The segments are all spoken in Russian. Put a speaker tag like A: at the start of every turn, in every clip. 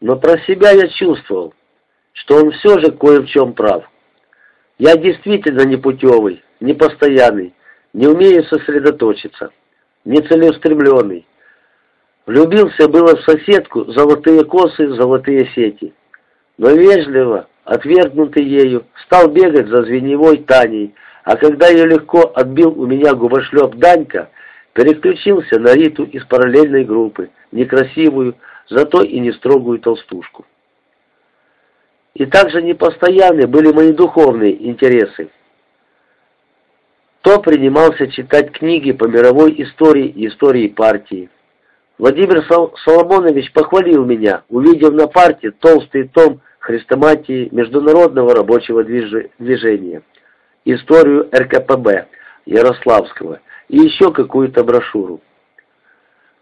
A: Но про себя я чувствовал, что он все же кое в чем прав. Я действительно непутевый, непостоянный, не умею сосредоточиться, нецелеустремленный. Влюбился было в соседку, золотые косы, золотые сети. Но вежливо, отвергнутый ею, стал бегать за звеневой Таней, а когда ее легко отбил у меня губошлеп Данька, переключился на Риту из параллельной группы, некрасивую, зато и не строгую толстушку. И также непостоянны были мои духовные интересы. То принимался читать книги по мировой истории и истории партии. Владимир Соломонович похвалил меня, увидев на парте толстый том хрестоматии Международного рабочего движения, историю РКПБ Ярославского и еще какую-то брошюру.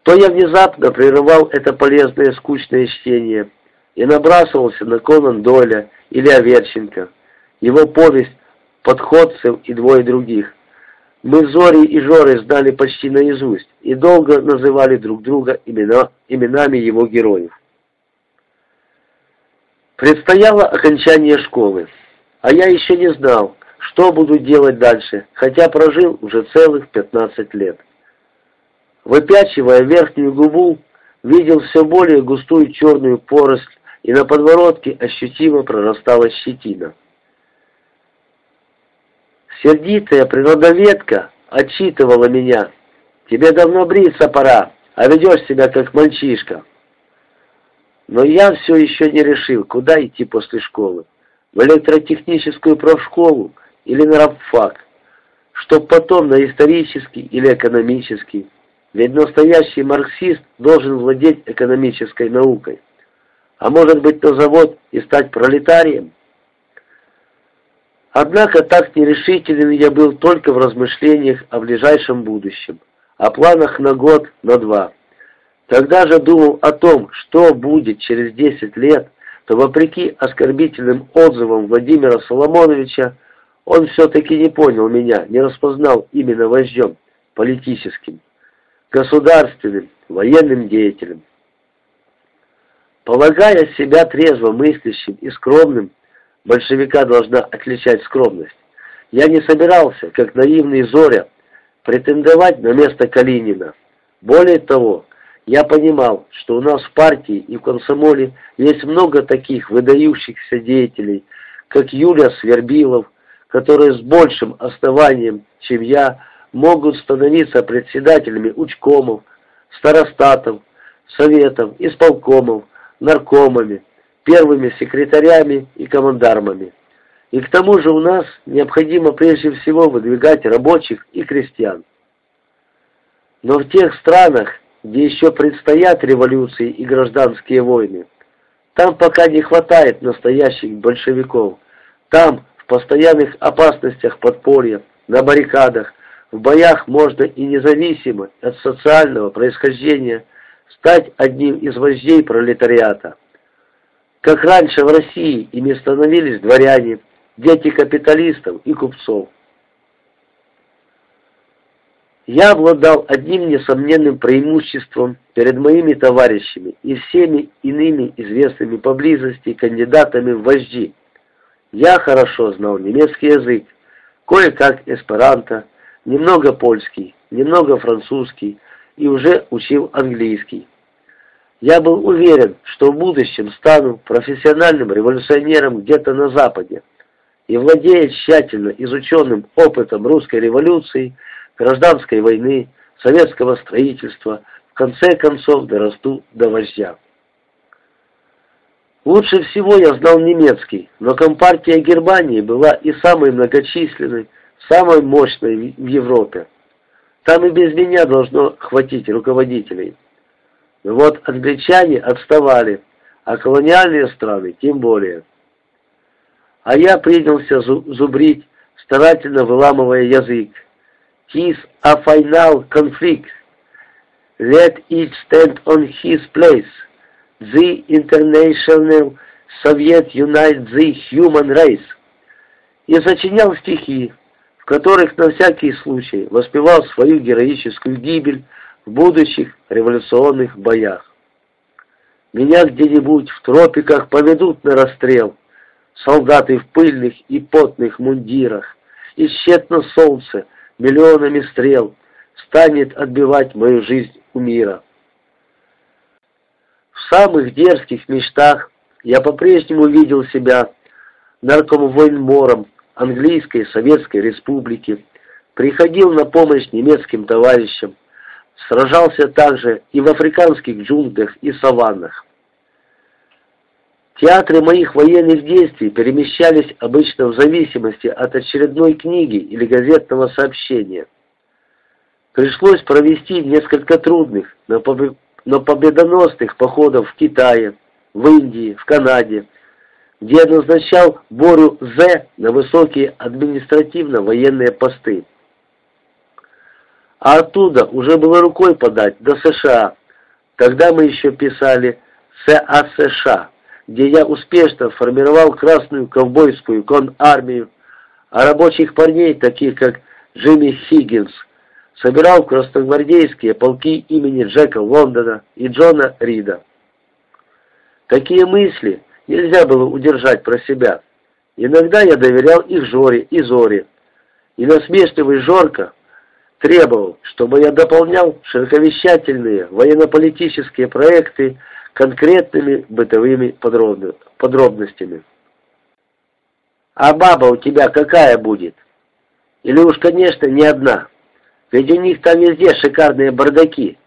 A: То я внезапно прерывал это полезное скучное чтение и набрасывался на Конан Дойля или Аверченко, его повесть «Подходцев и двое других». Мы Зори и Жоры знали почти наизусть и долго называли друг друга имена, именами его героев. Предстояло окончание школы, а я еще не знал, что буду делать дальше, хотя прожил уже целых 15 лет. Выпячивая верхнюю губу, видел все более густую черную поросль, и на подворотке ощутимо прорастала щетина. Сердитая природоведка отчитывала меня. «Тебе давно бриться пора, а ведешь себя как мальчишка». Но я все еще не решил, куда идти после школы. В электротехническую профшколу или на рабфак, чтоб потом на исторический или экономический. Ведь настоящий марксист должен владеть экономической наукой. А может быть на завод и стать пролетарием? Однако так нерешителен я был только в размышлениях о ближайшем будущем, о планах на год, на два. Когда же думал о том, что будет через 10 лет, то вопреки оскорбительным отзывам Владимира Соломоновича, он все-таки не понял меня, не распознал именно вождем, политическим государственным, военным деятелем. Полагая себя трезво мыслящим и скромным, большевика должна отличать скромность. Я не собирался, как наивный Зоря, претендовать на место Калинина. Более того, я понимал, что у нас в партии и в комсомоле есть много таких выдающихся деятелей, как Юлия Свербилов, которые с большим основанием, чем я, могут становиться председателями учкомов, старостатов, советов, исполкомов, наркомами, первыми секретарями и командармами. И к тому же у нас необходимо прежде всего выдвигать рабочих и крестьян. Но в тех странах, где еще предстоят революции и гражданские войны, там пока не хватает настоящих большевиков. Там, в постоянных опасностях подполья, на баррикадах, в боях можно и независимо от социального происхождения стать одним из вождей пролетариата. Как раньше в России ими становились дворяне, дети капиталистов и купцов. Я обладал одним несомненным преимуществом перед моими товарищами и всеми иными известными поблизости кандидатами в вожди. Я хорошо знал немецкий язык, кое-как эсперанто, немного польский, немного французский и уже учил английский. Я был уверен, что в будущем стану профессиональным революционером где-то на Западе и, владея тщательно изученным опытом русской революции, гражданской войны, советского строительства, в конце концов дорасту до вождя. Лучше всего я знал немецкий, но Компартия Германии была и самой многочисленной, самой мощной в Европе. Там и без меня должно хватить руководителей. Но вот англичане отставали, а колониальные страны тем более. А я принялся зубрить, старательно выламывая язык. Tis a final conflict. Let each stand on his place. The international Soviet unite the human race. И сочинял стихи, которых на всякий случай воспевал свою героическую гибель в будущих революционных боях. Меня где-нибудь в тропиках поведут на расстрел. Солдаты в пыльных и потных мундирах. И тщетно солнце миллионами стрел станет отбивать мою жизнь у мира. В самых дерзких мечтах я по-прежнему видел себя наркомвоенмором Английской Советской Республики, приходил на помощь немецким товарищам, сражался также и в африканских джунглях и саваннах. Театры моих военных действий перемещались обычно в зависимости от очередной книги или газетного сообщения. Пришлось провести несколько трудных, но победоносных походов в Китае, в Индии, в Канаде, где назначал Борю З на высокие административно-военные посты. А оттуда уже было рукой подать до США. Тогда мы еще писали САСШ, где я успешно формировал красную ковбойскую конармию, а рабочих парней, таких как Джимми Хиггинс, собирал красногвардейские полки имени Джека Лондона и Джона Рида. Такие мысли нельзя было удержать про себя. Иногда я доверял их Жоре и Зоре, и насмешливый Жорка требовал, чтобы я дополнял широковещательные военно-политические проекты конкретными бытовыми подробностями. «А баба у тебя какая будет? Или уж, конечно, не одна?» Ведь у них там везде шикарные бардаки.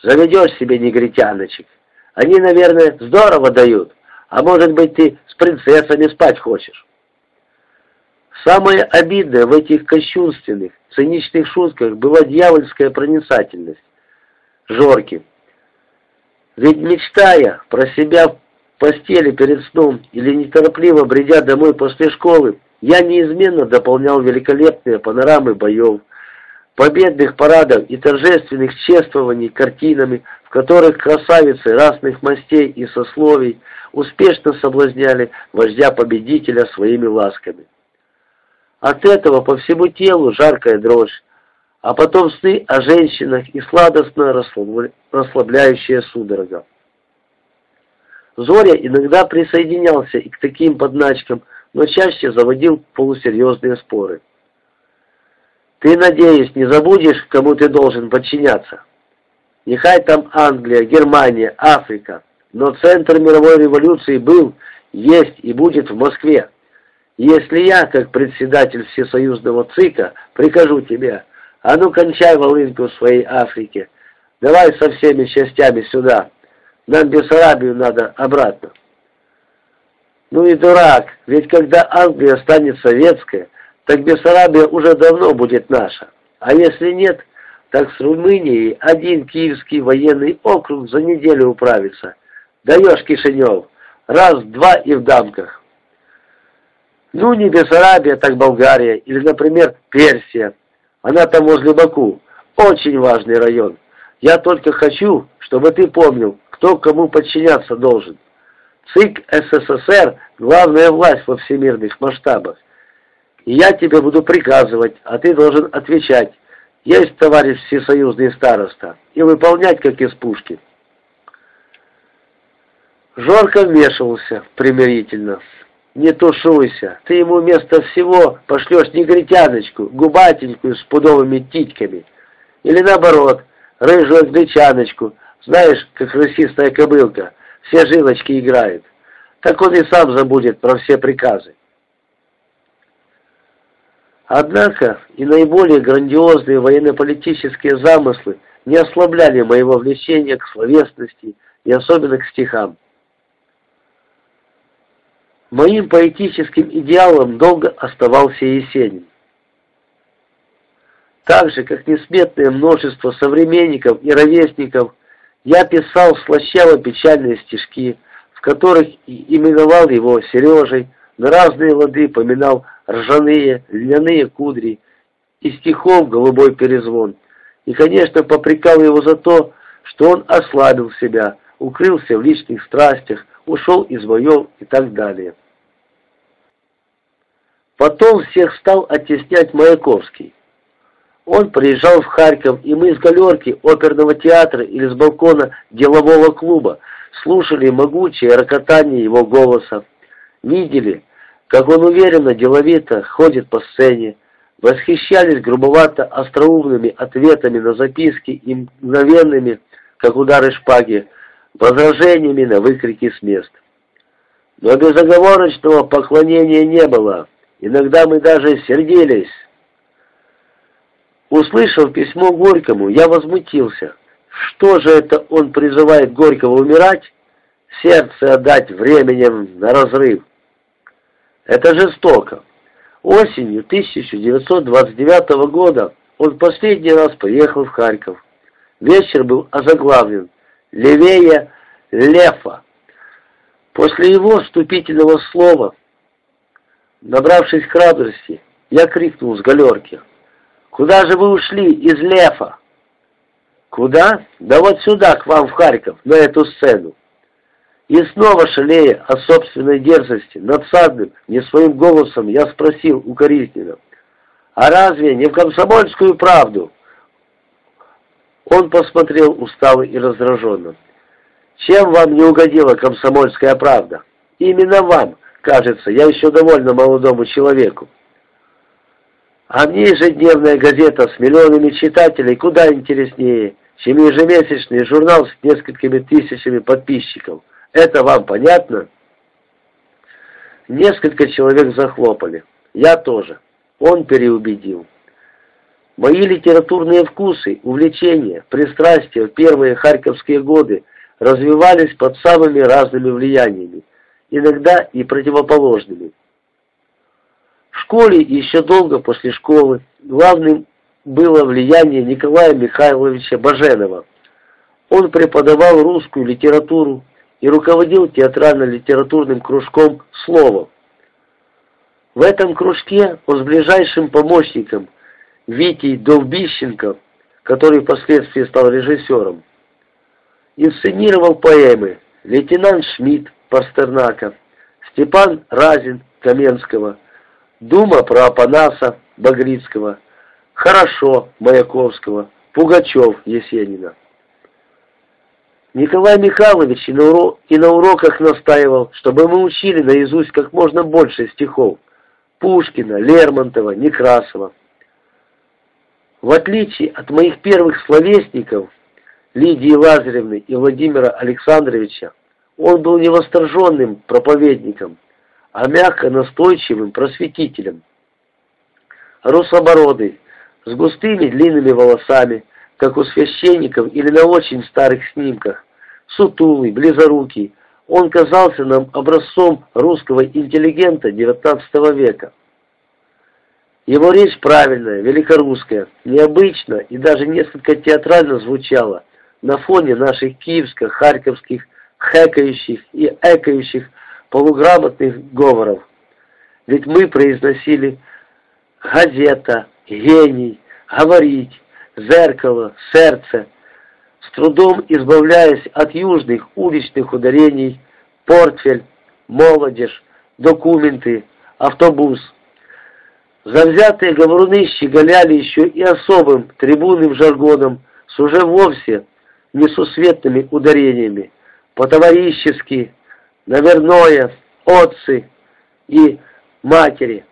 A: Заведешь себе негритяночек. Они, наверное, здорово дают. А может быть, ты с принцессами спать хочешь. Самое обидное в этих кощунственных, циничных шутках была дьявольская проницательность. Жорки. Ведь мечтая про себя в постели перед сном или неторопливо бредя домой после школы, я неизменно дополнял великолепные панорамы боев, победных парадов и торжественных чествований картинами, которых красавицы разных мастей и сословий успешно соблазняли вождя-победителя своими ласками. От этого по всему телу жаркая дрожь, а потом сны о женщинах и сладостно расслабляющая судорога. Зоря иногда присоединялся и к таким подначкам, но чаще заводил полусерьезные споры. Ты, надеюсь, не забудешь, кому ты должен подчиняться? Нехай там Англия, Германия, Африка, но центр мировой революции был, есть и будет в Москве. Если я, как председатель Всесоюзного ЦИКа, прикажу тебе, а ну кончай волынку в своей Африке, давай со всеми частями сюда, нам Бессарабию надо обратно. Ну и дурак, ведь когда Англия станет советская, так Бессарабия уже давно будет наша. А если нет, так с Румынией один киевский военный округ за неделю управится. Даешь, Кишинев, раз, два и в дамках. Ну, не Бессарабия, так Болгария, или, например, Персия. Она там возле Баку. Очень важный район. Я только хочу, чтобы ты помнил, кто кому подчиняться должен. ЦИК СССР – главная власть во всемирных масштабах и я тебе буду приказывать, а ты должен отвечать. Есть, товарищ всесоюзный староста, и выполнять, как из пушки. Жорко вмешивался примирительно. «Не тушуйся, ты ему вместо всего пошлешь негритяночку, губатенькую с пудовыми титьками. Или наоборот, рыжую англичаночку, знаешь, как рысистая кобылка, все жилочки играет. Так он и сам забудет про все приказы. Однако и наиболее грандиозные военно-политические замыслы не ослабляли моего влечения к словесности и особенно к стихам. Моим поэтическим идеалом долго оставался Есенин. Так же, как несметное множество современников и ровесников, я писал слащаво-печальные стишки, в которых именовал его Сережей, на разные лады поминал ржаные, льняные кудри, и стихов голубой перезвон. И, конечно, попрекал его за то, что он ослабил себя, укрылся в личных страстях, ушел из боев и так далее. Потом всех стал оттеснять Маяковский. Он приезжал в Харьков, и мы с галерки оперного театра или с балкона делового клуба слушали могучее рокотание его голоса, видели, как он уверенно, деловито ходит по сцене, восхищались грубовато остроумными ответами на записки и мгновенными, как удары шпаги, возражениями на выкрики с мест. Но безоговорочного поклонения не было. Иногда мы даже сердились. Услышав письмо Горькому, я возмутился. Что же это он призывает Горького умирать? Сердце отдать временем на разрыв. Это жестоко. Осенью 1929 года он последний раз поехал в Харьков. Вечер был озаглавлен «Левее Лефа». После его вступительного слова, набравшись храбрости, я крикнул с галерки. «Куда же вы ушли из Лефа?» «Куда? Да вот сюда, к вам в Харьков, на эту сцену». И снова шалея о собственной дерзости, надсадным, не своим голосом, я спросил укоризненно, «А разве не в комсомольскую правду?» Он посмотрел устало и раздраженно. «Чем вам не угодила комсомольская правда? Именно вам, кажется, я еще довольно молодому человеку. А мне ежедневная газета с миллионами читателей куда интереснее, чем ежемесячный журнал с несколькими тысячами подписчиков». Это вам понятно? Несколько человек захлопали. Я тоже. Он переубедил. Мои литературные вкусы, увлечения, пристрастия в первые харьковские годы развивались под самыми разными влияниями, иногда и противоположными. В школе еще долго после школы главным было влияние Николая Михайловича Баженова. Он преподавал русскую литературу, и руководил театрально-литературным кружком «Слово». В этом кружке он с ближайшим помощником Витей Довбищенко, который впоследствии стал режиссером, инсценировал поэмы «Лейтенант Шмидт» Пастернака, Степан Разин Каменского, «Дума про Апанаса» Багрицкого, «Хорошо» Маяковского, Пугачев Есенина. Николай Михайлович и на, урок, и на уроках настаивал, чтобы мы учили наизусть как можно больше стихов Пушкина, Лермонтова, Некрасова. В отличие от моих первых словесников, Лидии Лазаревны и Владимира Александровича, он был не восторженным проповедником, а мягко настойчивым просветителем. Русобородый, с густыми длинными волосами, как у священников или на очень старых снимках, сутулый, близорукий, он казался нам образцом русского интеллигента XIX века. Его речь правильная, великорусская, необычно и даже несколько театрально звучала на фоне наших киевских, харьковских, хэкающих и экающих полуграмотных говоров. Ведь мы произносили «газета», «гений», «говорить», «зеркало», «сердце», с трудом избавляясь от южных уличных ударений, портфель, молодежь, документы, автобус. Завзятые говоруны щеголяли еще и особым трибунным жаргоном с уже вовсе несусветными ударениями, по-товарищески, наверное, отцы и матери.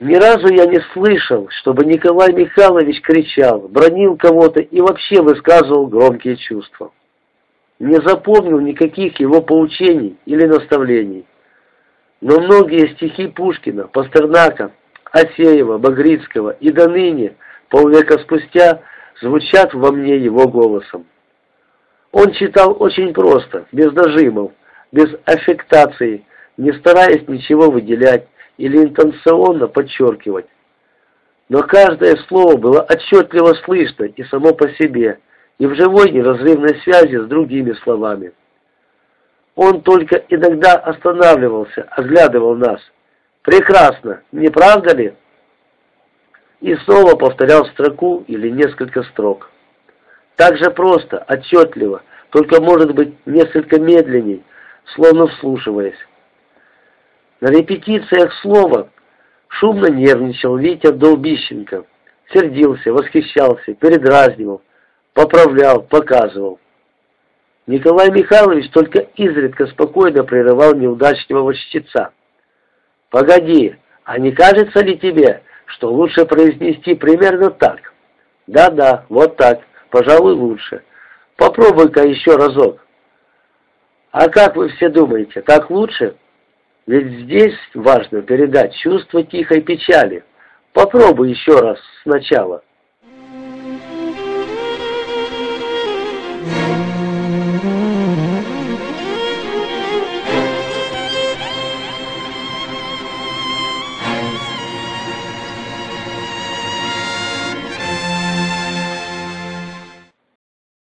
A: Ни разу я не слышал, чтобы Николай Михайлович кричал, бронил кого-то и вообще высказывал громкие чувства. Не запомнил никаких его поучений или наставлений. Но многие стихи Пушкина, Пастернака, Асеева, Багрицкого и до ныне, полвека спустя, звучат во мне его голосом. Он читал очень просто, без нажимов, без аффектации, не стараясь ничего выделять, или интенционно подчеркивать. Но каждое слово было отчетливо слышно и само по себе, и в живой неразрывной связи с другими словами. Он только иногда останавливался, оглядывал нас. «Прекрасно, не правда ли?» И снова повторял строку или несколько строк. Так же просто, отчетливо, только может быть несколько медленней, словно вслушиваясь. На репетициях слова шумно нервничал Витя Долбищенко. Сердился, восхищался, передразнивал, поправлял, показывал. Николай Михайлович только изредка спокойно прерывал неудачливого чтеца. «Погоди, а не кажется ли тебе, что лучше произнести примерно так?» «Да-да, вот так, пожалуй, лучше. Попробуй-ка еще разок». «А как вы все думаете, так лучше?» «Ведь здесь важно передать чувство тихой печали. Попробуй еще раз сначала».